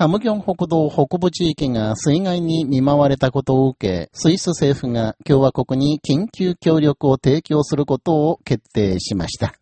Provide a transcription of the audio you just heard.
ハムギョン北道北部地域が水害に見舞われたことを受け、スイス政府が共和国に緊急協力を提供することを決定しました。